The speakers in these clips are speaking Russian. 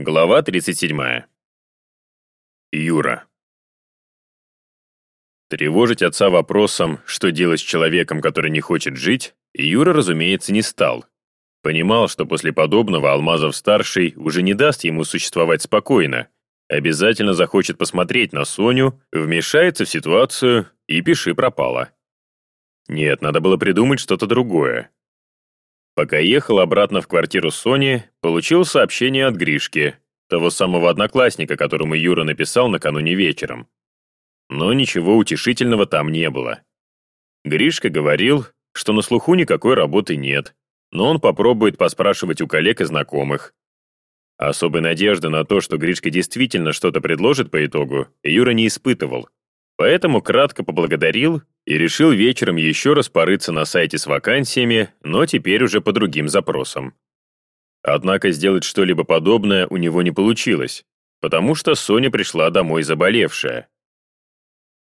Глава 37. Юра. Тревожить отца вопросом, что делать с человеком, который не хочет жить, Юра, разумеется, не стал. Понимал, что после подобного Алмазов-старший уже не даст ему существовать спокойно, обязательно захочет посмотреть на Соню, вмешается в ситуацию и пиши пропало. Нет, надо было придумать что-то другое. Пока ехал обратно в квартиру Сони, получил сообщение от Гришки, того самого одноклассника, которому Юра написал накануне вечером. Но ничего утешительного там не было. Гришка говорил, что на слуху никакой работы нет, но он попробует поспрашивать у коллег и знакомых. Особой надежды на то, что Гришка действительно что-то предложит по итогу, Юра не испытывал. Поэтому кратко поблагодарил и решил вечером еще раз порыться на сайте с вакансиями, но теперь уже по другим запросам. Однако сделать что-либо подобное у него не получилось, потому что Соня пришла домой заболевшая.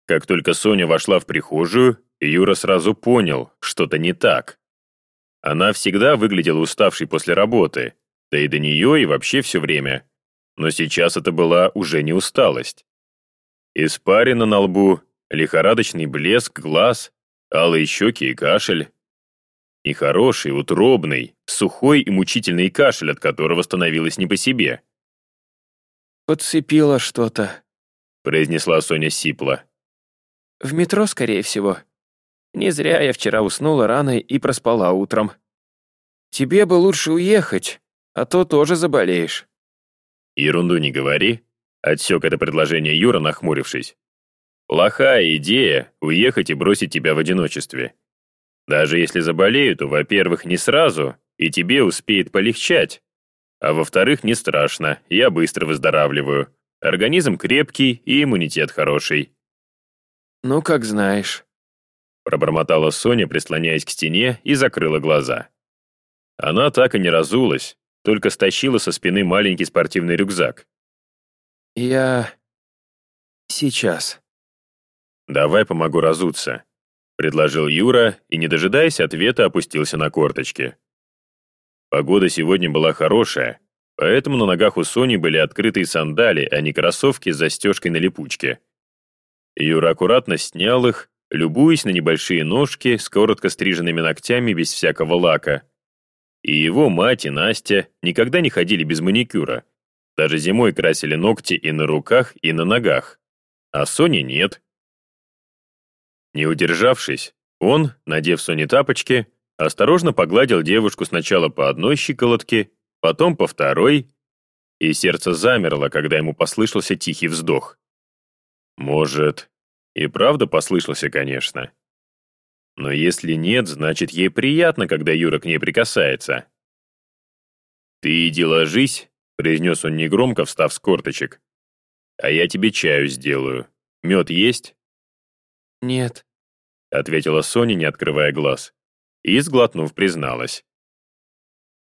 Как только Соня вошла в прихожую, Юра сразу понял, что-то не так. Она всегда выглядела уставшей после работы, да и до нее и вообще все время. Но сейчас это была уже не усталость. Испарина на лбу, лихорадочный блеск глаз, алые щеки и кашель. Нехороший, утробный, сухой и мучительный кашель, от которого становилось не по себе. «Подцепила что-то», — произнесла Соня сипло. «В метро, скорее всего. Не зря я вчера уснула рано и проспала утром. Тебе бы лучше уехать, а то тоже заболеешь». «Ерунду не говори», Отсек это предложение Юра, нахмурившись. Плохая идея — уехать и бросить тебя в одиночестве. Даже если заболею, то, во-первых, не сразу, и тебе успеет полегчать. А во-вторых, не страшно, я быстро выздоравливаю. Организм крепкий и иммунитет хороший. «Ну, как знаешь», — пробормотала Соня, прислоняясь к стене, и закрыла глаза. Она так и не разулась, только стащила со спины маленький спортивный рюкзак. «Я... сейчас». «Давай помогу разуться», — предложил Юра и, не дожидаясь ответа, опустился на корточки. Погода сегодня была хорошая, поэтому на ногах у Сони были открытые сандали, а не кроссовки с застежкой на липучке. Юра аккуратно снял их, любуясь на небольшие ножки с коротко стриженными ногтями без всякого лака. И его мать и Настя никогда не ходили без маникюра, даже зимой красили ногти и на руках, и на ногах. А Сони нет. Не удержавшись, он, надев Сони тапочки, осторожно погладил девушку сначала по одной щиколотке, потом по второй, и сердце замерло, когда ему послышался тихий вздох. Может, и правда послышался, конечно. Но если нет, значит, ей приятно, когда Юра к ней прикасается. «Ты иди ложись произнес он негромко, встав с корточек. «А я тебе чаю сделаю. Мед есть?» «Нет», — ответила Соня, не открывая глаз. И, сглотнув, призналась.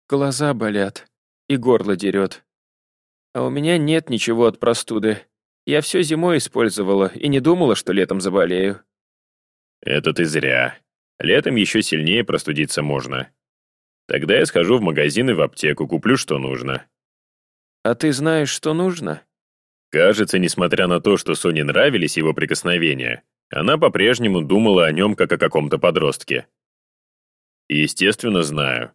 «Глаза болят и горло дерет. А у меня нет ничего от простуды. Я все зимой использовала и не думала, что летом заболею». «Это ты зря. Летом еще сильнее простудиться можно. Тогда я схожу в магазин и в аптеку, куплю, что нужно. «А ты знаешь, что нужно?» Кажется, несмотря на то, что Соне нравились его прикосновения, она по-прежнему думала о нем как о каком-то подростке. Естественно, знаю.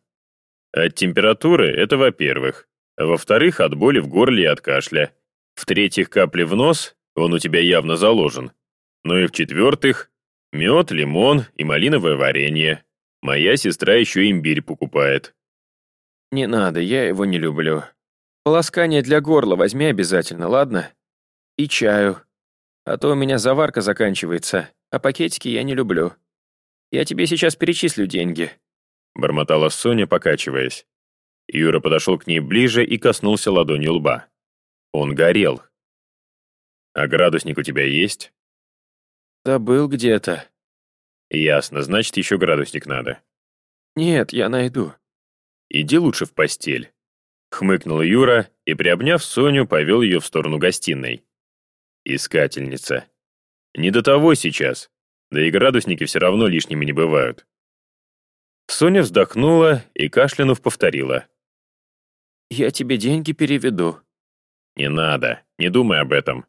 От температуры — это во-первых. Во-вторых, от боли в горле и от кашля. В-третьих, капли в нос, он у тебя явно заложен. Ну и в-четвертых, мед, лимон и малиновое варенье. Моя сестра еще имбирь покупает. «Не надо, я его не люблю», Полоскание для горла возьми обязательно, ладно? И чаю. А то у меня заварка заканчивается, а пакетики я не люблю. Я тебе сейчас перечислю деньги». Бормотала Соня, покачиваясь. Юра подошел к ней ближе и коснулся ладонью лба. Он горел. «А градусник у тебя есть?» «Да был где-то». «Ясно, значит, еще градусник надо». «Нет, я найду». «Иди лучше в постель. Хмыкнул Юра и, приобняв Соню, повел ее в сторону гостиной. Искательница. Не до того сейчас, да и градусники все равно лишними не бывают. Соня вздохнула и, кашлянув, повторила. «Я тебе деньги переведу. «Не надо, не думай об этом.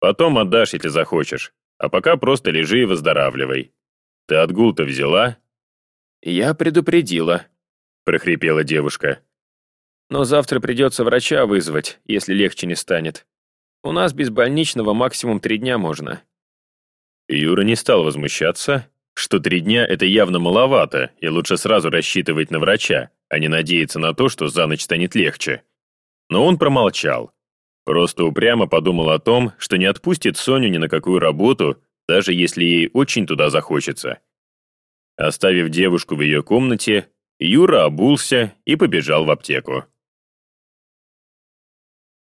Потом отдашь, если захочешь. А пока просто лежи и выздоравливай. Ты отгул-то взяла?» «Я предупредила», — прохрипела девушка. «Но завтра придется врача вызвать, если легче не станет. У нас без больничного максимум три дня можно». Юра не стал возмущаться, что три дня — это явно маловато, и лучше сразу рассчитывать на врача, а не надеяться на то, что за ночь станет легче. Но он промолчал. Просто упрямо подумал о том, что не отпустит Соню ни на какую работу, даже если ей очень туда захочется. Оставив девушку в ее комнате, Юра обулся и побежал в аптеку.